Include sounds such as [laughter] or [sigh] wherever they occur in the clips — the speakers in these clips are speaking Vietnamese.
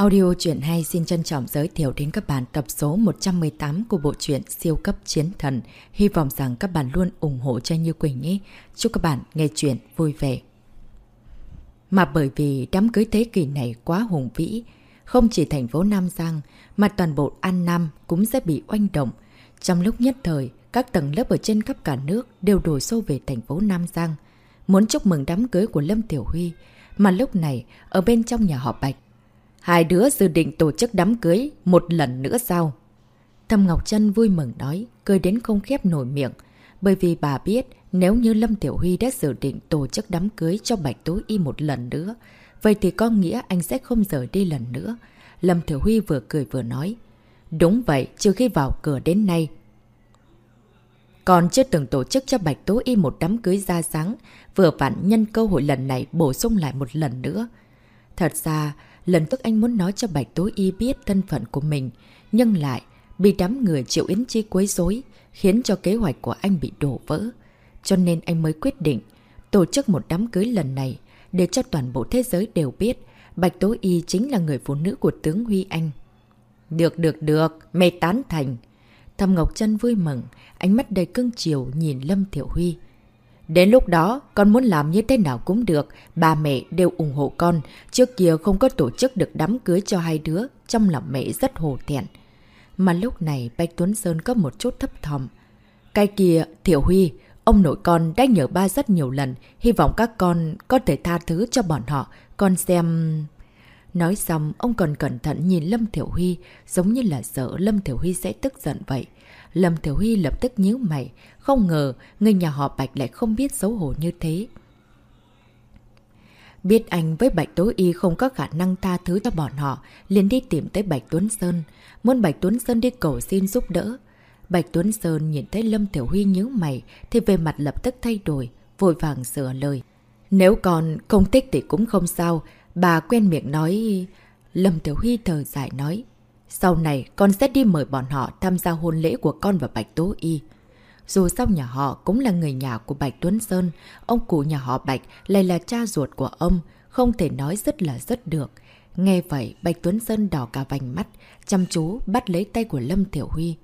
Audio truyện hay xin trân trọng giới thiệu đến các bạn tập số 118 của bộ truyện Siêu cấp chiến thần. Hy vọng rằng các bạn luôn ủng hộ cho Như Quỳnh nhé. Chúc các bạn nghe truyện vui vẻ. Mà bởi vì đám cưới thế kỷ này quá hùng vĩ, không chỉ thành phố Nam Giang mà toàn bộ An Nam cũng sẽ bị oanh động. Trong lúc nhất thời, các tầng lớp ở trên khắp cả nước đều đổ xô về thành phố Nam Giang. Muốn chúc mừng đám cưới của Lâm Tiểu Huy, mà lúc này ở bên trong nhà họ Bạch Hai đứa dự định tổ chức đám cưới một lần nữa sao? Thầm Ngọc Trân vui mừng nói, cười đến không khép nổi miệng. Bởi vì bà biết nếu như Lâm Tiểu Huy đã dự định tổ chức đám cưới cho Bạch Tố Y một lần nữa, vậy thì có nghĩa anh sẽ không rời đi lần nữa. Lâm Tiểu Huy vừa cười vừa nói. Đúng vậy, trừ khi vào cửa đến nay. Còn chưa từng tổ chức cho Bạch Tố Y một đám cưới ra sáng, vừa vặn nhân cơ hội lần này bổ sung lại một lần nữa. Thật ra, Lần tức anh muốn nói cho Bạch Tố Y biết thân phận của mình, nhưng lại bị đám người Triệu Yến Chi quấy rối, khiến cho kế hoạch của anh bị đổ vỡ. Cho nên anh mới quyết định tổ chức một đám cưới lần này để cho toàn bộ thế giới đều biết Bạch Tố Y chính là người phụ nữ của tướng Huy Anh. Được, được, được, mê tán thành. Thầm Ngọc Trân vui mừng, ánh mắt đầy cưng chiều nhìn Lâm Thiểu Huy. Đến lúc đó, con muốn làm như thế nào cũng được, ba mẹ đều ủng hộ con. Trước kia không có tổ chức được đám cưới cho hai đứa, trong lòng mẹ rất hồ thẹn. Mà lúc này Bạch Tuấn Sơn có một chút thấp thỏm. Cái kia, Thiểu Huy, ông nội con đã nhờ ba rất nhiều lần, hy vọng các con có thể tha thứ cho bọn họ, con xem... Nói xong, ông còn cẩn thận nhìn Lâm Thiểu Huy, giống như là sợ Lâm Thiểu Huy sẽ tức giận vậy. Lâm Thiểu Huy lập tức nhíu mày, không ngờ người nhà họ Bạch lại không biết xấu hổ như thế. Biết anh với Bạch Tố Y không có khả năng tha thứ cho bọn họ, liền đi tìm tới Bạch Tuấn Sơn, muốn Bạch Tuấn Sơn đi cầu xin giúp đỡ. Bạch Tuấn Sơn nhìn thấy Lâm Tiểu Huy nhớ mày thì về mặt lập tức thay đổi, vội vàng sửa lời. Nếu còn không thích thì cũng không sao, bà quen miệng nói... Lâm Tiểu Huy thờ dài nói. Sau này con sẽ đi mời bọn họ tham gia hôn lễ của con và Bạch Tố Y. Dù sao nhà họ cũng là người nhà của Bạch Tuấn Sơn, ông cụ nhà họ Bạch lại là cha ruột của ông, không thể nói rất là rất được. Nghe vậy, Bạch Tuấn Sơn đỏ cả vành mắt, chăm chú bắt lấy tay của Lâm Thiểu Huy.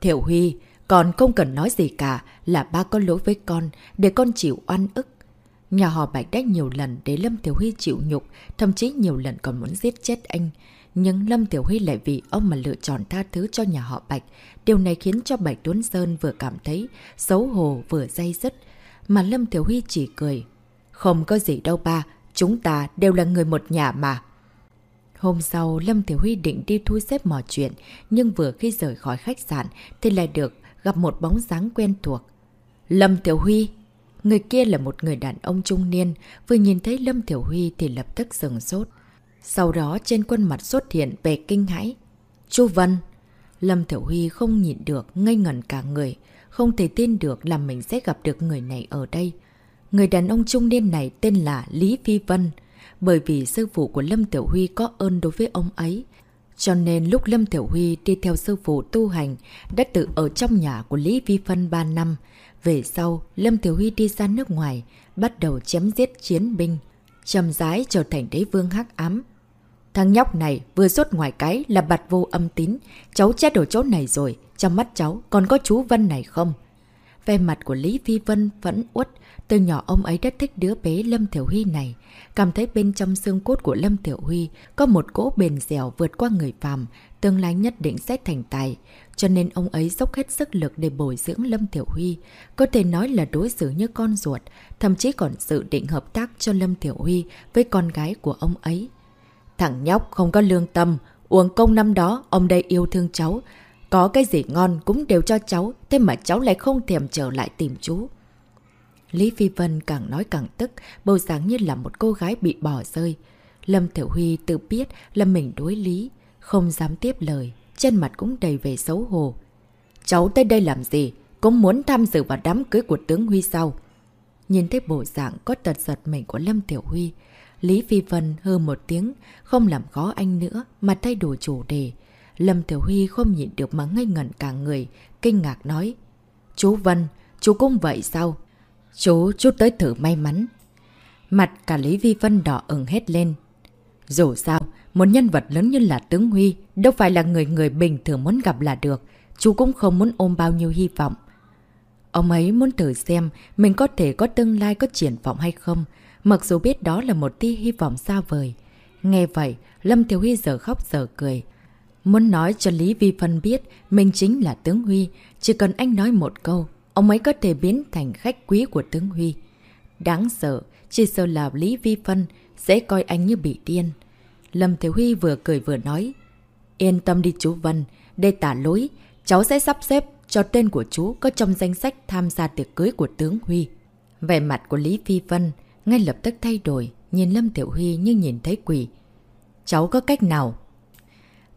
Thiểu Huy, con không cần nói gì cả, là ba có lỗi với con, để con chịu oan ức. Nhà họ Bạch đã nhiều lần để Lâm tiểu Huy chịu nhục, thậm chí nhiều lần còn muốn giết chết anh. Nhưng Lâm Tiểu Huy lại vì ông mà lựa chọn tha thứ cho nhà họ Bạch. Điều này khiến cho Bạch Tuấn Sơn vừa cảm thấy xấu hổ vừa dây dứt. Mà Lâm Tiểu Huy chỉ cười. Không có gì đâu ba, chúng ta đều là người một nhà mà. Hôm sau, Lâm Tiểu Huy định đi thu xếp mọi chuyện, nhưng vừa khi rời khỏi khách sạn thì lại được gặp một bóng dáng quen thuộc. Lâm Tiểu Huy! Người kia là một người đàn ông trung niên, vừa nhìn thấy Lâm Tiểu Huy thì lập tức sừng sốt. Sau đó trên khuôn mặt xuất hiện vẻ kinh hãi. Chu Vân! Lâm Thiểu Huy không nhịn được, ngây ngẩn cả người. Không thể tin được là mình sẽ gặp được người này ở đây. Người đàn ông trung niên này tên là Lý Phi Vân. Bởi vì sư phụ của Lâm Tiểu Huy có ơn đối với ông ấy. Cho nên lúc Lâm Tiểu Huy đi theo sư phụ tu hành, đã tự ở trong nhà của Lý Phi Vân 3 năm. Về sau, Lâm Tiểu Huy đi ra nước ngoài, bắt đầu chém giết chiến binh. Chầm rái trở thành đế vương hắc ám, Thằng nhóc này vừa xuất ngoài cái là bạt vô âm tín. Cháu chết ở chỗ này rồi. Trong mắt cháu còn có chú Vân này không? Về mặt của Lý Phi Vân vẫn uất. Từ nhỏ ông ấy rất thích đứa bé Lâm Thiểu Huy này. Cảm thấy bên trong xương cốt của Lâm Thiểu Huy có một cỗ bền dẻo vượt qua người phàm, tương lai nhất định sẽ thành tài. Cho nên ông ấy dốc hết sức lực để bồi dưỡng Lâm tiểu Huy. Có thể nói là đối xử như con ruột, thậm chí còn dự định hợp tác cho Lâm tiểu Huy với con gái của ông ấy. Thằng nhóc không có lương tâm, uống công năm đó ông đây yêu thương cháu. Có cái gì ngon cũng đều cho cháu, thế mà cháu lại không thèm trở lại tìm chú. Lý Phi Vân càng nói càng tức, bầu dáng như là một cô gái bị bỏ rơi. Lâm Tiểu Huy tự biết là mình đối lý, không dám tiếp lời, trên mặt cũng đầy về xấu hổ. Cháu tới đây làm gì? Cũng muốn tham dự vào đám cưới của tướng Huy sau. Nhìn thấy bộ dạng có tật giật mình của Lâm Tiểu Huy, Lý Phi Vân hư một tiếng, không làm khó anh nữa mà thay đổi chủ đề. Lâm Tiểu Huy không nhịn được mà ngây ngẩn cả người, kinh ngạc nói. Chú Vân, chú cũng vậy sao? Chú, chú tới thử may mắn. Mặt cả Lý Vi Vân đỏ ửng hết lên. Dù sao, một nhân vật lớn như là tướng Huy, đâu phải là người người bình thường muốn gặp là được. Chú cũng không muốn ôm bao nhiêu hy vọng. Ông ấy muốn thử xem mình có thể có tương lai có triển vọng hay không, mặc dù biết đó là một tia hy vọng xa vời. Nghe vậy, Lâm thiếu Huy giờ khóc giờ cười. Muốn nói cho Lý Vi Phân biết mình chính là tướng Huy, chỉ cần anh nói một câu, ông ấy có thể biến thành khách quý của tướng Huy. Đáng sợ, chỉ sợ là Lý Vi Phân sẽ coi anh như bị điên. Lâm Thế Huy vừa cười vừa nói. Yên tâm đi chú Vân, đây tả lối, cháu sẽ sắp xếp cho tên của chú có trong danh sách tham gia tiệc cưới của tướng Huy. Vẻ mặt của Lý Phi Vân ngay lập tức thay đổi, nhìn Lâm Tiểu Huy như nhìn thấy quỷ. Cháu có cách nào?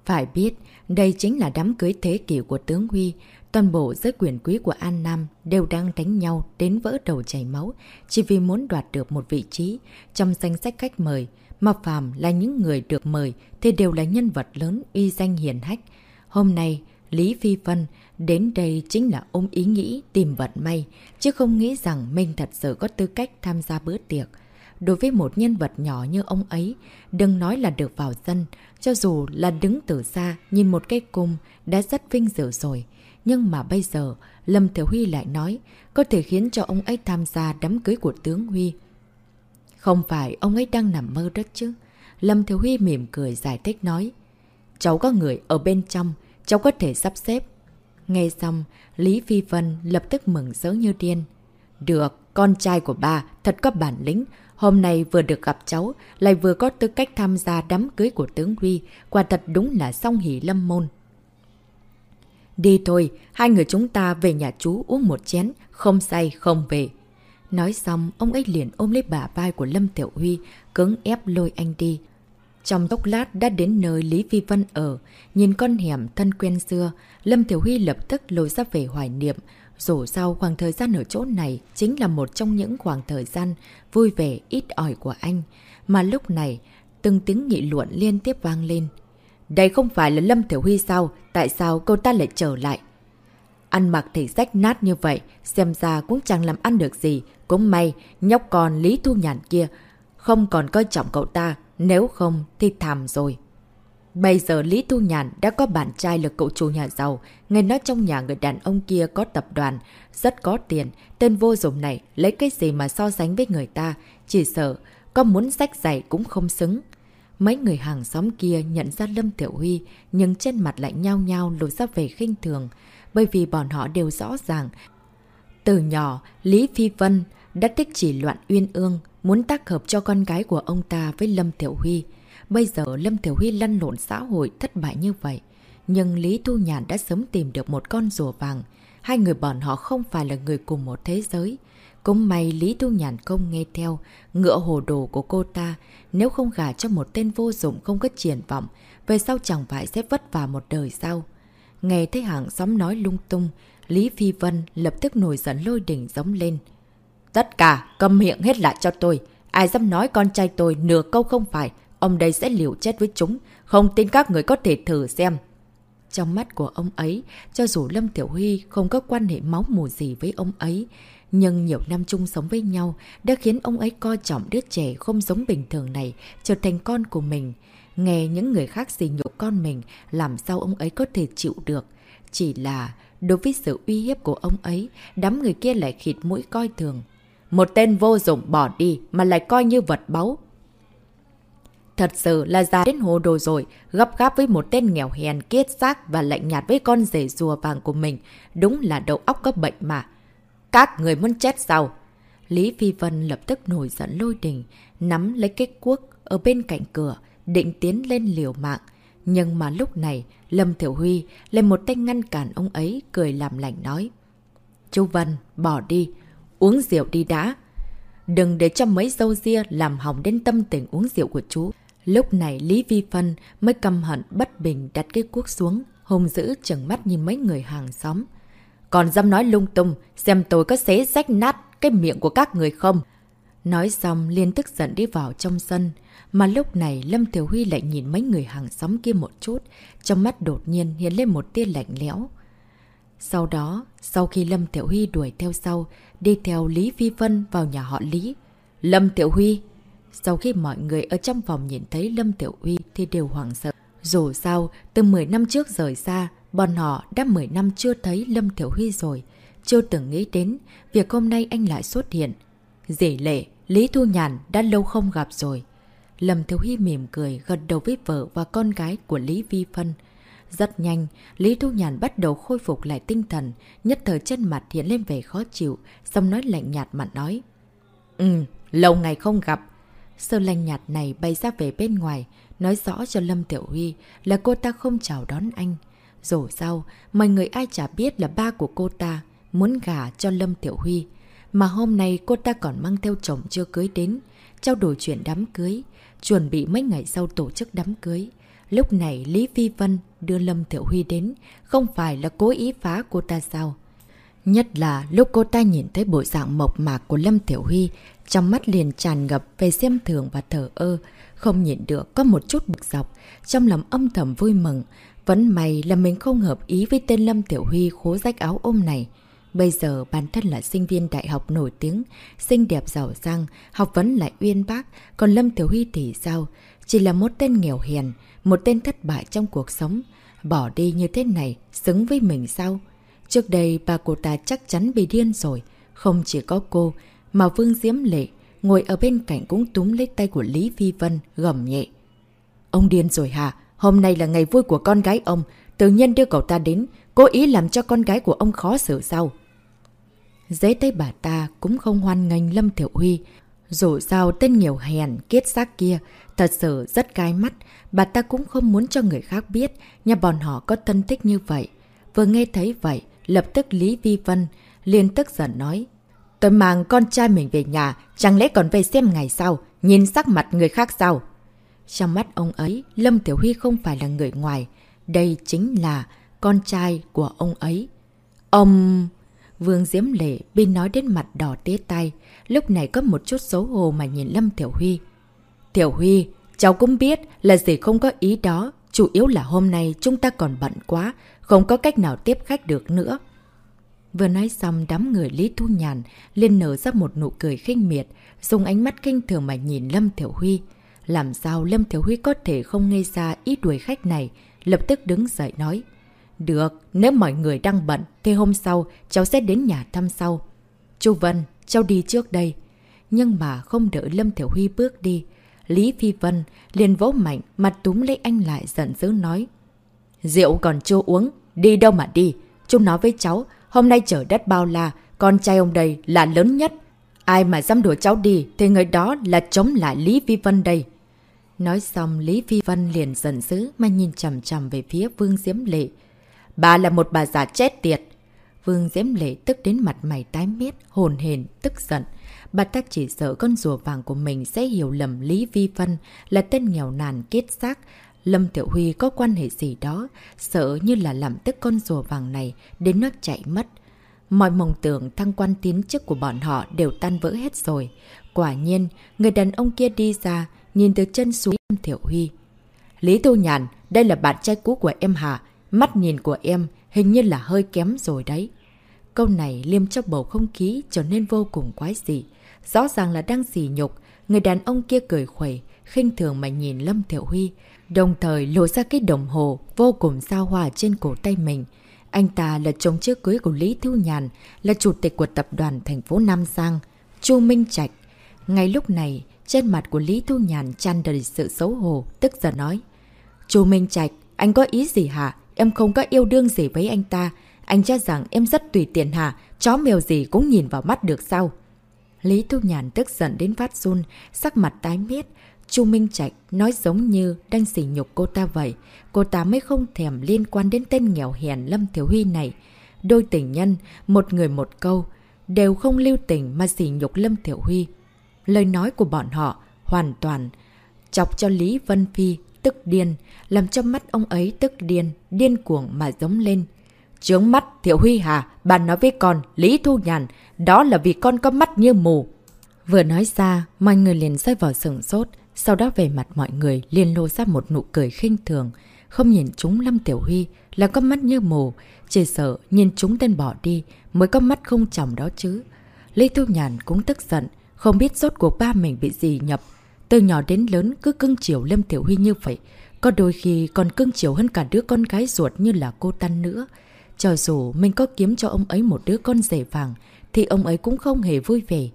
Phải biết, đây chính là đám cưới thế kỷ của tướng Huy. Toàn bộ giới quyền quý của An Nam đều đang đánh nhau đến vỡ đầu chảy máu chỉ vì muốn đoạt được một vị trí trong danh sách khách mời. Mà phàm là những người được mời thì đều là nhân vật lớn uy danh hiền hách. Hôm nay, Lý Phi Vân đến đây chính là ôm ý nghĩ tìm vận may, chứ không nghĩ rằng mình thật sự có tư cách tham gia bữa tiệc. Đối với một nhân vật nhỏ như ông ấy, đừng nói là được vào dân, cho dù là đứng từ xa nhìn một cái cung đã rất vinh dự rồi. Nhưng mà bây giờ, Lâm Thiểu Huy lại nói, có thể khiến cho ông ấy tham gia đám cưới của tướng Huy. Không phải ông ấy đang nằm mơ đất chứ. Lâm Thiếu Huy mỉm cười giải thích nói. Cháu có người ở bên trong, cháu có thể sắp xếp. Nghe xong, Lý Phi Vân lập tức mừng rỡ như điên. Được, con trai của bà thật có bản lĩnh. Hôm nay vừa được gặp cháu, lại vừa có tư cách tham gia đám cưới của tướng Huy. Quả thật đúng là song hỷ lâm môn. Đi thôi, hai người chúng ta về nhà chú uống một chén, không say không về. Nói xong, ông ấy liền ôm lấy bả vai của Lâm Tiểu Huy, cứng ép lôi anh đi. Trong tốc lát đã đến nơi Lý Phi Vân ở, nhìn con hẻm thân quen xưa, Lâm Tiểu Huy lập tức lôi ra về hoài niệm. Dù sao khoảng thời gian ở chỗ này chính là một trong những khoảng thời gian vui vẻ ít ỏi của anh. Mà lúc này, từng tiếng nghị luận liên tiếp vang lên. Đây không phải là Lâm Tiểu Huy sao? Tại sao cô ta lại trở lại? Ăn mặc thì rách nát như vậy, xem ra cũng chẳng làm ăn được gì. Cũng may, nhóc con Lý Thu Nhàn kia không còn coi trọng cậu ta, nếu không thì thảm rồi. Bây giờ Lý Thu Nhàn đã có bạn trai là cậu chủ nhà giàu, nghe nói trong nhà người đàn ông kia có tập đoàn, rất có tiền, tên vô dụng này lấy cái gì mà so sánh với người ta, chỉ sợ có muốn sách giày cũng không xứng. Mấy người hàng xóm kia nhận ra Lâm Tiểu Huy, nhưng trên mặt lại nhao nhao lùi ra về khinh thường, bởi vì bọn họ đều rõ ràng. Từ nhỏ, Lý Phi Vân đã thích chỉ loạn uyên ương, muốn tác hợp cho con gái của ông ta với Lâm Tiểu Huy. Bây giờ Lâm Tiểu Huy lăn lộn xã hội thất bại như vậy. Nhưng Lý Thu Nhàn đã sớm tìm được một con rùa vàng. Hai người bọn họ không phải là người cùng một thế giới. Cũng may Lý Thu Nhàn không nghe theo, ngựa hồ đồ của cô ta. Nếu không gả cho một tên vô dụng không có triển vọng, về sau chẳng phải sẽ vất vả một đời sau. Nghe thấy hàng xóm nói lung tung, Lý Phi Vân lập tức nổi giận lôi đỉnh giống lên. Tất cả, cầm miệng hết lại cho tôi. Ai dám nói con trai tôi nửa câu không phải, ông đây sẽ liều chết với chúng. Không tin các người có thể thử xem. Trong mắt của ông ấy, cho dù Lâm Tiểu Huy không có quan hệ máu mù gì với ông ấy, nhưng nhiều năm chung sống với nhau đã khiến ông ấy coi trọng đứa trẻ không giống bình thường này trở thành con của mình. Nghe những người khác xì nhục con mình, làm sao ông ấy có thể chịu được. Chỉ là, đối với sự uy hiếp của ông ấy, đám người kia lại khịt mũi coi thường. Một tên vô dụng bỏ đi mà lại coi như vật báu. Thật sự là già đến hồ đồ rồi, gấp gáp với một tên nghèo hèn kiết xác và lạnh nhạt với con rể rùa vàng của mình. Đúng là đầu óc có bệnh mà. Các người muốn chết sao? Lý Phi Vân lập tức nổi giận lôi đình, nắm lấy cái cuốc ở bên cạnh cửa, định tiến lên liều mạng. Nhưng mà lúc này, Lâm Thiểu Huy lên một tay ngăn cản ông ấy, cười làm lạnh nói. Chú Vân, bỏ đi, uống rượu đi đã. Đừng để cho mấy dâu ria làm hỏng đến tâm tình uống rượu của chú. Lúc này Lý Vi Phân mới căm hận bất bình đặt cái cuốc xuống, hùng dữ chừng mắt nhìn mấy người hàng xóm. Còn dám nói lung tung, xem tôi có xé rách nát cái miệng của các người không? Nói xong liên tức giận đi vào trong sân. Mà lúc này Lâm Thiểu Huy lại nhìn mấy người hàng xóm kia một chút, trong mắt đột nhiên hiện lên một tia lạnh lẽo. Sau đó, sau khi Lâm Tiểu Huy đuổi theo sau, đi theo Lý Phi Vân vào nhà họ Lý. Lâm Tiểu Huy! Sau khi mọi người ở trong phòng nhìn thấy Lâm Tiểu Huy, thì đều hoảng sợ. Dù sao, từ 10 năm trước rời xa, bọn họ đã 10 năm chưa thấy Lâm Tiểu Huy rồi. Chưa từng nghĩ đến việc hôm nay anh lại xuất hiện. Dễ lệ, Lý Thu Nhàn đã lâu không gặp rồi. Lâm Thiếu Huy mỉm cười gật đầu với vợ và con gái của Lý Vi Phân. Rất nhanh, Lý Thu Nhàn bắt đầu khôi phục lại tinh thần, nhất thời chân mặt hiện lên vẻ khó chịu, xong nói lạnh nhạt mà nói. Ừ, lâu ngày không gặp. Sơ lạnh nhạt này bay ra về bên ngoài, nói rõ cho Lâm Tiểu Huy là cô ta không chào đón anh. Dù sao, mọi người ai chả biết là ba của cô ta muốn gả cho Lâm Tiểu Huy. Mà hôm nay cô ta còn mang theo chồng chưa cưới đến, trao đổi chuyện đám cưới, chuẩn bị mấy ngày sau tổ chức đám cưới. Lúc này Lý Phi Vân đưa Lâm Tiểu Huy đến, không phải là cố ý phá cô ta sao? Nhất là lúc cô ta nhìn thấy bộ dạng mộc mạc của Lâm Tiểu Huy, trong mắt liền tràn ngập về xem thường và thở ơ, không nhìn được có một chút bực dọc, trong lòng âm thầm vui mừng. Vẫn may là mình không hợp ý với tên Lâm Tiểu Huy khố rách áo ôm này. Bây giờ bản thân là sinh viên đại học nổi tiếng, xinh đẹp giàu sang, học vấn lại uyên bác, còn Lâm Tiểu Huy thì sao? Chỉ là một tên nghèo hèn, một tên thất bại trong cuộc sống. Bỏ đi như thế này, xứng với mình sao? Trước đây bà cô ta chắc chắn bị điên rồi. Không chỉ có cô, mà Vương Diễm Lệ ngồi ở bên cạnh cũng túm lấy tay của Lý Phi Vân, gầm nhẹ. Ông điên rồi hả? Hôm nay là ngày vui của con gái ông. Tự nhiên đưa cậu ta đến, cố ý làm cho con gái của ông khó xử sao? Dế tay bà ta cũng không hoan nghênh Lâm Thiểu Huy. Dù sao tên nhiều hèn, kiết xác kia, thật sự rất gai mắt. Bà ta cũng không muốn cho người khác biết nhà bọn họ có thân thích như vậy. Vừa nghe thấy vậy, lập tức Lý Vi Vân liền tức giận nói. Tôi mang con trai mình về nhà, chẳng lẽ còn về xem ngày sau, nhìn sắc mặt người khác sao? Trong mắt ông ấy, Lâm Tiểu Huy không phải là người ngoài. Đây chính là con trai của ông ấy. Ông... Vương Diễm Lệ bị nói đến mặt đỏ tía tay, lúc này có một chút xấu hổ mà nhìn Lâm Tiểu Huy. Tiểu Huy, cháu cũng biết là gì không có ý đó, chủ yếu là hôm nay chúng ta còn bận quá, không có cách nào tiếp khách được nữa. Vừa nói xong đám người Lý Thu Nhàn liền nở ra một nụ cười khinh miệt, dùng ánh mắt kinh thường mà nhìn Lâm Tiểu Huy. Làm sao Lâm Tiểu Huy có thể không nghe ra ý đuổi khách này, lập tức đứng dậy nói. Được, nếu mọi người đang bận, thì hôm sau cháu sẽ đến nhà thăm sau. Chu Vân, cháu đi trước đây. Nhưng mà không đợi Lâm Thiểu Huy bước đi. Lý Phi Vân liền vỗ mạnh, mặt túm lấy anh lại giận dữ nói. Rượu còn chưa uống, đi đâu mà đi. Chúng nói với cháu, hôm nay chở đất bao la, con trai ông đây là lớn nhất. Ai mà dám đuổi cháu đi thì người đó là chống lại Lý Phi Vân đây. Nói xong Lý Phi Vân liền giận dữ mà nhìn chầm chầm về phía Vương Diễm Lệ. Bà là một bà già chết tiệt. Vương Diễm Lệ tức đến mặt mày tái miết, hồn hền, tức giận. Bà ta chỉ sợ con rùa vàng của mình sẽ hiểu lầm Lý Vi Vân là tên nghèo nàn kết xác. Lâm Tiểu Huy có quan hệ gì đó, sợ như là làm tức con rùa vàng này đến nó chạy mất. Mọi mộng tưởng thăng quan tiến chức của bọn họ đều tan vỡ hết rồi. Quả nhiên, người đàn ông kia đi ra, nhìn từ chân xuống Lâm Tiểu Huy. Lý Tô Nhàn, đây là bạn trai cũ của em Hà, Mắt nhìn của em hình như là hơi kém rồi đấy. Câu này liêm cho bầu không khí trở nên vô cùng quái dị. Rõ ràng là đang sỉ nhục, người đàn ông kia cười khuẩy, khinh thường mà nhìn Lâm Thiệu Huy, đồng thời lộ ra cái đồng hồ vô cùng sao hòa trên cổ tay mình. Anh ta là chồng trước cưới của Lý Thu Nhàn, là chủ tịch của tập đoàn thành phố Nam Giang, Chu Minh Trạch. Ngay lúc này, trên mặt của Lý Thu Nhàn tràn đầy sự xấu hổ, tức giận nói. Chu Minh Trạch, anh có ý gì hả? Em không có yêu đương gì với anh ta. Anh cho rằng em rất tùy tiện hả? Chó mèo gì cũng nhìn vào mắt được sao? Lý Thu Nhàn tức giận đến phát run, sắc mặt tái miết. Chu Minh Trạch nói giống như đang xỉ nhục cô ta vậy. Cô ta mới không thèm liên quan đến tên nghèo hèn Lâm Thiếu Huy này. Đôi tình nhân, một người một câu, đều không lưu tình mà xỉ nhục Lâm Thiểu Huy. Lời nói của bọn họ hoàn toàn chọc cho Lý Vân Phi tức điên, làm cho mắt ông ấy tức điên, điên cuồng mà giống lên. Trướng mắt, Thiệu Huy Hà, bà nói với con, Lý Thu Nhàn, đó là vì con có mắt như mù. Vừa nói ra, mọi người liền rơi vào sừng sốt, sau đó về mặt mọi người liền lô ra một nụ cười khinh thường. Không nhìn chúng Lâm Tiểu Huy là có mắt như mù, chỉ sợ nhìn chúng tên bỏ đi mới có mắt không chồng đó chứ. Lý Thu Nhàn cũng tức giận, không biết rốt cuộc ba mình bị gì nhập từ nhỏ đến lớn cứ cưng chiều Lâm Tiểu Huy như vậy. có đôi khi còn cưng chiều hơn cả đứa con gái ruột như là cô Tân nữa. Cho dù mình có kiếm cho ông ấy một đứa con rể vàng, thì ông ấy cũng không hề vui vẻ.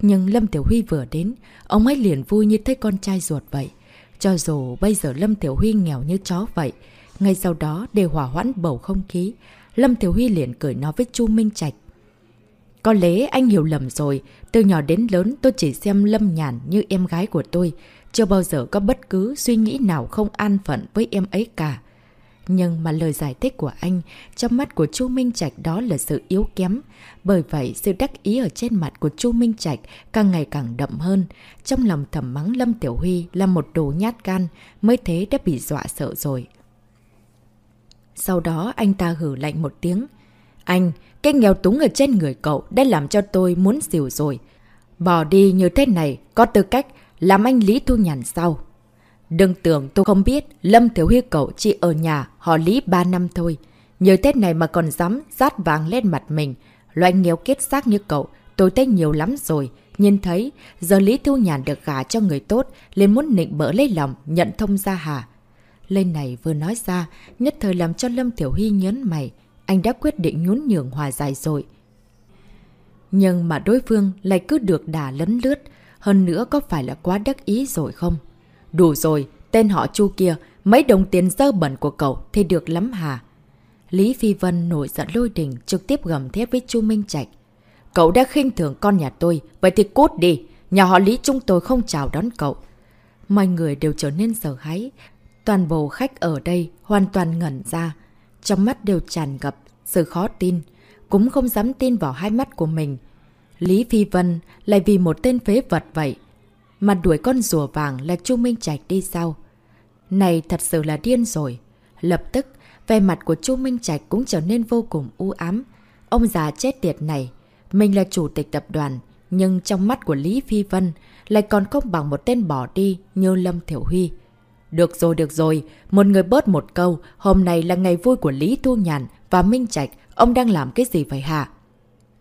Nhưng Lâm Tiểu Huy vừa đến, ông ấy liền vui như thấy con trai ruột vậy. Cho dù bây giờ Lâm Tiểu Huy nghèo như chó vậy, ngay sau đó để hỏa hoãn bầu không khí, Lâm Tiểu Huy liền cười nói với Chu Minh Trạch. Có lẽ anh hiểu lầm rồi, từ nhỏ đến lớn tôi chỉ xem Lâm Nhàn như em gái của tôi, chưa bao giờ có bất cứ suy nghĩ nào không an phận với em ấy cả. Nhưng mà lời giải thích của anh, trong mắt của Chu Minh Trạch đó là sự yếu kém. Bởi vậy, sự đắc ý ở trên mặt của Chu Minh Trạch càng ngày càng đậm hơn. Trong lòng thầm mắng Lâm Tiểu Huy là một đồ nhát gan, mới thế đã bị dọa sợ rồi. Sau đó anh ta hử lạnh một tiếng. Anh, cái nghèo túng ở trên người cậu đã làm cho tôi muốn xỉu rồi. Bỏ đi như thế này, có tư cách làm anh Lý Thu Nhàn sau. Đừng tưởng tôi không biết, Lâm Thiếu Huy cậu chỉ ở nhà, họ Lý 3 năm thôi. Nhờ Tết này mà còn dám rát vàng lên mặt mình. Loại nghèo kết xác như cậu, tôi thấy nhiều lắm rồi. Nhìn thấy, giờ Lý Thu Nhàn được gả cho người tốt, lên muốn nịnh bỡ lấy lòng, nhận thông ra hả? Lên này vừa nói ra, nhất thời làm cho Lâm Thiểu Huy nhấn mày. Anh đã quyết định nhún nhường hòa giải rồi. Nhưng mà đối phương lại cứ được đà lấn lướt. Hơn nữa có phải là quá đắc ý rồi không? Đủ rồi, tên họ Chu kia, mấy đồng tiền dơ bẩn của cậu thì được lắm hả? Lý Phi Vân nổi giận lôi đình trực tiếp gầm thép với Chu Minh Trạch. Cậu đã khinh thường con nhà tôi, vậy thì cút đi. Nhà họ Lý chúng tôi không chào đón cậu. Mọi người đều trở nên sợ hãi. Toàn bộ khách ở đây hoàn toàn ngẩn ra. Trong mắt đều tràn ngập sự khó tin. Cũng không dám tin vào hai mắt của mình. Lý Phi Vân lại vì một tên phế vật vậy mà đuổi con rùa vàng là Chu Minh Trạch đi sau. Này thật sự là điên rồi. Lập tức, vẻ mặt của Chu Minh Trạch cũng trở nên vô cùng u ám. Ông già chết tiệt này, mình là chủ tịch tập đoàn, nhưng trong mắt của Lý Phi Vân lại còn không bằng một tên bỏ đi như Lâm Thiểu Huy. Được rồi, được rồi, một người bớt một câu, hôm nay là ngày vui của Lý Thu Nhàn và Minh Trạch, ông đang làm cái gì vậy hả?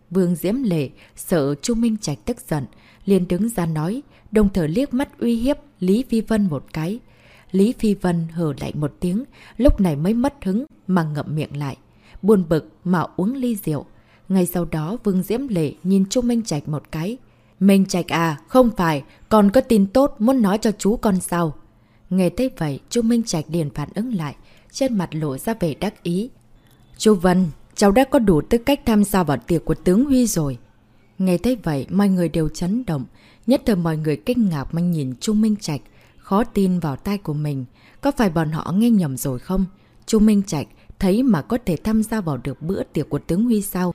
Vương Diễm Lệ sợ Chu Minh Trạch tức giận, liền đứng ra nói, đồng thời liếc mắt uy hiếp Lý Phi Vân một cái. Lý Phi Vân hờ lạnh một tiếng, lúc này mới mất hứng mà ngậm miệng lại. Buồn bực mà uống ly rượu. Ngay sau đó Vương Diễm Lệ nhìn Chu Minh Trạch một cái. Minh Trạch à, không phải, còn có tin tốt muốn nói cho chú con sao? Nghe thấy vậy, Chu Minh Trạch liền phản ứng lại, trên mặt lộ ra vẻ đắc ý. Chu Vân, cháu đã có đủ tư cách tham gia vào tiệc của tướng Huy rồi. Nghe thấy vậy, mọi người đều chấn động. Nhất thời mọi người kinh ngạc mà nhìn Trung Minh Trạch, khó tin vào tai của mình. Có phải bọn họ nghe nhầm rồi không? Trung Minh Trạch thấy mà có thể tham gia vào được bữa tiệc của tướng Huy sao?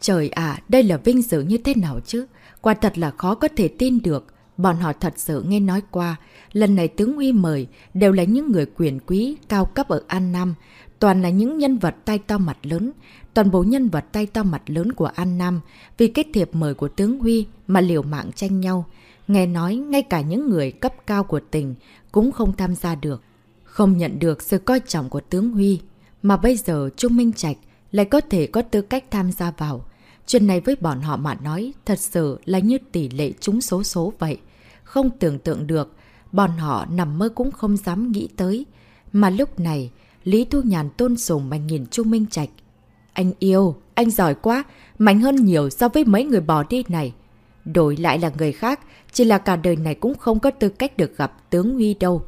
Trời ạ, đây là vinh dự như thế nào chứ? Quả thật là khó có thể tin được. Bọn họ thật sự nghe nói qua, lần này tướng Huy mời đều là những người quyền quý, cao cấp ở An Nam, toàn là những nhân vật tay to mặt lớn. Toàn bộ nhân vật tay to mặt lớn của An Nam vì kết thiệp mời của tướng Huy mà liều mạng tranh nhau. Nghe nói ngay cả những người cấp cao của tỉnh cũng không tham gia được. Không nhận được sự coi trọng của tướng Huy. Mà bây giờ Trung Minh Trạch lại có thể có tư cách tham gia vào. Chuyện này với bọn họ mà nói thật sự là như tỷ lệ trúng số số vậy. Không tưởng tượng được, bọn họ nằm mơ cũng không dám nghĩ tới. Mà lúc này, Lý Thu Nhàn tôn sùng mà nhìn Trung Minh Trạch. Anh yêu, anh giỏi quá, mạnh hơn nhiều so với mấy người bỏ đi này. Đổi lại là người khác, chỉ là cả đời này cũng không có tư cách được gặp tướng Huy đâu.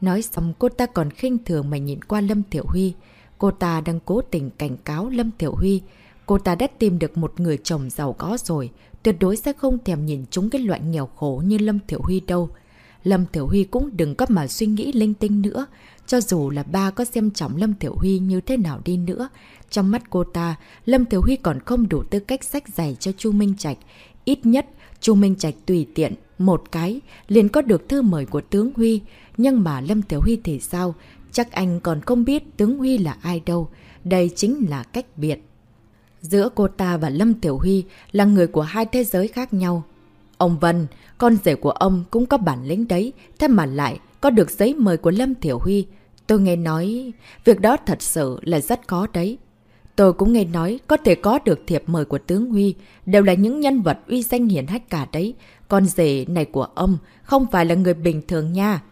Nói xong cô ta còn khinh thường mà nhìn qua Lâm Tiểu Huy. Cô ta đang cố tình cảnh cáo Lâm Tiểu Huy. Cô ta đã tìm được một người chồng giàu có rồi, tuyệt đối sẽ không thèm nhìn chúng cái loại nghèo khổ như Lâm Tiểu Huy đâu. Lâm Tiểu Huy cũng đừng có mà suy nghĩ linh tinh nữa. Cho dù là ba có xem trọng Lâm Tiểu Huy như thế nào đi nữa, trong mắt cô ta, Lâm Tiểu Huy còn không đủ tư cách sách giày cho Chu Minh Trạch. Ít nhất, Chu Minh Trạch tùy tiện, một cái, liền có được thư mời của tướng Huy. Nhưng mà Lâm Tiểu Huy thì sao? Chắc anh còn không biết tướng Huy là ai đâu. Đây chính là cách biệt. Giữa cô ta và Lâm Tiểu Huy là người của hai thế giới khác nhau. Ông Vân, con rể của ông cũng có bản lĩnh đấy, thế mà lại có được giấy mời của Lâm Tiểu Huy. Tôi nghe nói, việc đó thật sự là rất khó đấy. Tôi cũng nghe nói có thể có được thiệp mời của tướng Huy, đều là những nhân vật uy danh hiển hách cả đấy. Con rể này của ông không phải là người bình thường nha.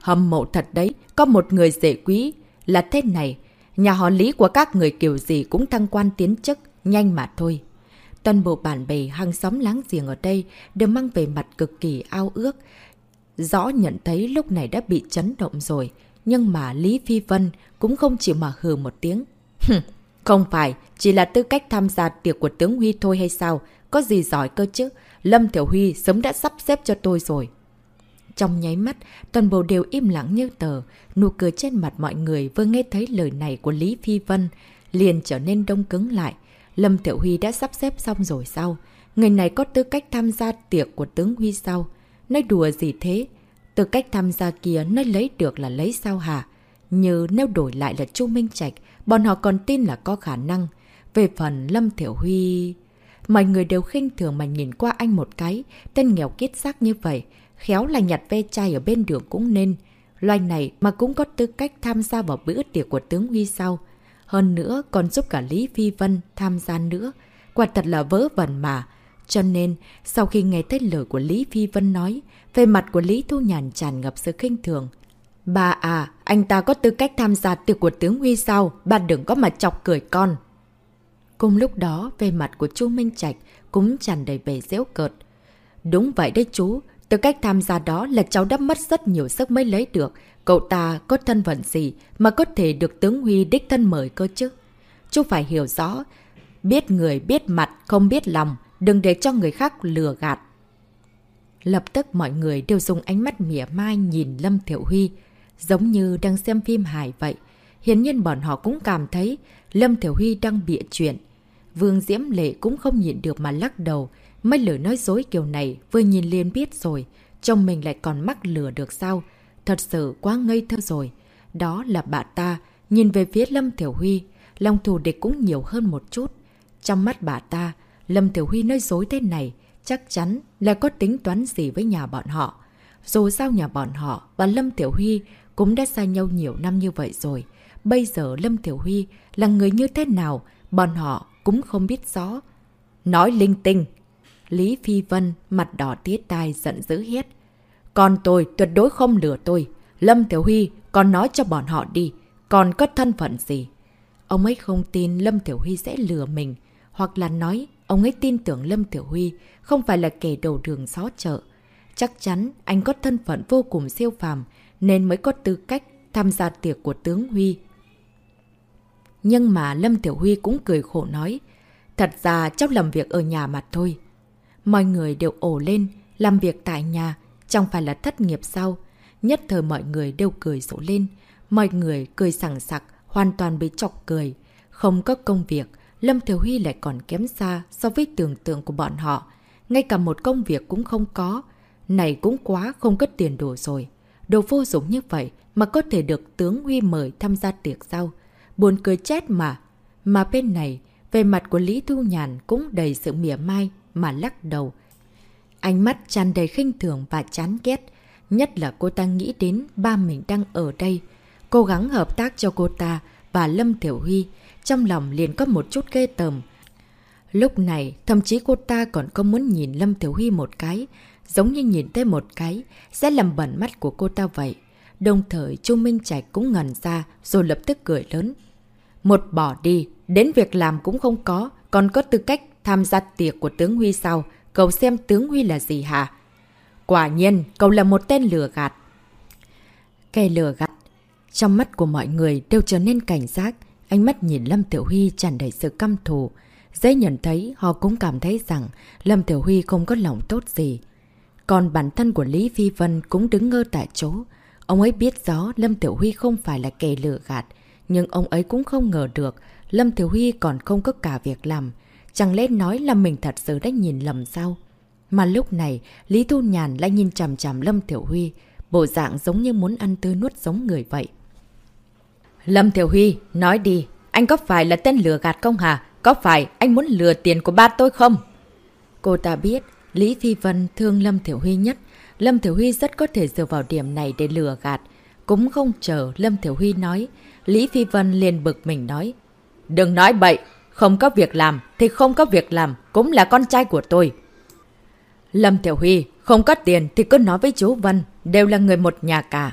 Hâm mộ thật đấy, có một người rể quý là thế này. Nhà họ lý của các người kiểu gì cũng thăng quan tiến chức, nhanh mà thôi. Toàn bộ bạn bè hàng xóm láng giềng ở đây đều mang về mặt cực kỳ ao ước. Rõ nhận thấy lúc này đã bị chấn động rồi, nhưng mà Lý Phi Vân cũng không chịu mà hừ một tiếng. [laughs] không phải, chỉ là tư cách tham gia tiệc của tướng Huy thôi hay sao? Có gì giỏi cơ chứ? Lâm Thiểu Huy sớm đã sắp xếp cho tôi rồi. Trong nháy mắt, toàn bộ đều im lặng như tờ, nụ cười trên mặt mọi người vừa nghe thấy lời này của Lý Phi Vân, liền trở nên đông cứng lại. Lâm Tiểu Huy đã sắp xếp xong rồi sao? Người này có tư cách tham gia tiệc của tướng Huy sao? Nói đùa gì thế? Tư cách tham gia kia nơi lấy được là lấy sao hả? Như nếu đổi lại là Chu Minh Trạch, bọn họ còn tin là có khả năng. Về phần Lâm Tiểu Huy... Mọi người đều khinh thường mà nhìn qua anh một cái, tên nghèo kiết xác như vậy, khéo là nhặt ve chai ở bên đường cũng nên. Loài này mà cũng có tư cách tham gia vào bữa tiệc của tướng Huy sau Hơn nữa còn giúp cả Lý Phi Vân tham gia nữa. Quả thật là vớ vẩn mà. Cho nên, sau khi nghe thấy lời của Lý Phi Vân nói, về mặt của Lý Thu Nhàn tràn ngập sự khinh thường. Bà à, anh ta có tư cách tham gia tiệc của tướng Huy sao? Bà đừng có mà chọc cười con. Cùng lúc đó, về mặt của chú Minh Trạch cũng tràn đầy vẻ dễu cợt. Đúng vậy đấy chú, tư cách tham gia đó là cháu đã mất rất nhiều sức mới lấy được. Cậu ta có thân phận gì mà có thể được tướng Huy đích thân mời cơ chứ? Chú phải hiểu rõ, biết người biết mặt không biết lòng, đừng để cho người khác lừa gạt. Lập tức mọi người đều dùng ánh mắt mỉa mai nhìn Lâm Thiểu Huy, giống như đang xem phim hài vậy. Hiển nhiên bọn họ cũng cảm thấy Lâm Thiểu Huy đang bịa chuyện. Vương Diễm Lệ cũng không nhịn được mà lắc đầu. Mấy lời nói dối kiểu này vừa nhìn liền biết rồi. Chồng mình lại còn mắc lừa được sao? Thật sự quá ngây thơ rồi. Đó là bà ta. Nhìn về phía Lâm Thiểu Huy, lòng thù địch cũng nhiều hơn một chút. Trong mắt bà ta, Lâm tiểu Huy nói dối thế này chắc chắn là có tính toán gì với nhà bọn họ. Dù sao nhà bọn họ và Lâm Tiểu Huy cũng đã xa nhau nhiều năm như vậy rồi. Bây giờ Lâm Tiểu Huy là người như thế nào, bọn họ cũng không biết rõ. Nói linh tinh. Lý Phi Vân mặt đỏ tía tai giận dữ hết. Còn tôi tuyệt đối không lừa tôi. Lâm Tiểu Huy còn nói cho bọn họ đi. Còn có thân phận gì? Ông ấy không tin Lâm Tiểu Huy sẽ lừa mình. Hoặc là nói ông ấy tin tưởng Lâm Tiểu Huy không phải là kẻ đầu đường xó chợ. Chắc chắn anh có thân phận vô cùng siêu phàm nên mới có tư cách tham gia tiệc của tướng Huy nhưng mà Lâm Tiểu Huy cũng cười khổ nói. Thật ra cháu làm việc ở nhà mà thôi. Mọi người đều ổ lên, làm việc tại nhà, chẳng phải là thất nghiệp sao. Nhất thời mọi người đều cười rộ lên. Mọi người cười sẵn sặc, hoàn toàn bị chọc cười. Không có công việc, Lâm Thiểu Huy lại còn kém xa so với tưởng tượng của bọn họ. Ngay cả một công việc cũng không có. Này cũng quá không cất tiền đồ rồi. Đồ vô dụng như vậy mà có thể được tướng Huy mời tham gia tiệc sao? buồn cười chết mà. Mà bên này, về mặt của Lý Thu Nhàn cũng đầy sự mỉa mai mà lắc đầu. Ánh mắt tràn đầy khinh thường và chán ghét. Nhất là cô ta nghĩ đến ba mình đang ở đây. Cố gắng hợp tác cho cô ta và Lâm Thiểu Huy. Trong lòng liền có một chút ghê tởm Lúc này, thậm chí cô ta còn không muốn nhìn Lâm Thiểu Huy một cái. Giống như nhìn tới một cái, sẽ làm bẩn mắt của cô ta vậy. Đồng thời Trung Minh Trạch cũng ngẩn ra rồi lập tức cười lớn. Một bỏ đi, đến việc làm cũng không có, còn có tư cách tham gia tiệc của tướng Huy sao? Cậu xem tướng Huy là gì hả? Quả nhiên, cậu là một tên lừa gạt. Kẻ lừa gạt. Trong mắt của mọi người đều trở nên cảnh giác, ánh mắt nhìn Lâm Tiểu Huy tràn đầy sự căm thù. Dễ nhận thấy họ cũng cảm thấy rằng Lâm Tiểu Huy không có lòng tốt gì. Còn bản thân của Lý Phi Vân cũng đứng ngơ tại chỗ. Ông ấy biết rõ Lâm Tiểu Huy không phải là kẻ lừa gạt, nhưng ông ấy cũng không ngờ được Lâm Tiểu Huy còn không có cả việc làm. Chẳng lẽ nói là mình thật sự đã nhìn lầm sao? Mà lúc này, Lý Thu Nhàn lại nhìn chằm chằm Lâm Tiểu Huy, bộ dạng giống như muốn ăn tươi nuốt giống người vậy. Lâm Thiểu Huy, nói đi, anh có phải là tên lừa gạt không hả? Có phải anh muốn lừa tiền của ba tôi không? Cô ta biết, Lý Phi Vân thương Lâm Thiểu Huy nhất. Lâm Thiểu Huy rất có thể dựa vào điểm này để lừa gạt. Cũng không chờ Lâm Thiểu Huy nói, Lý Phi Vân liền bực mình nói. Đừng nói bậy, không có việc làm thì không có việc làm, cũng là con trai của tôi. Lâm Thiểu Huy, không có tiền thì cứ nói với chú Vân, đều là người một nhà cả.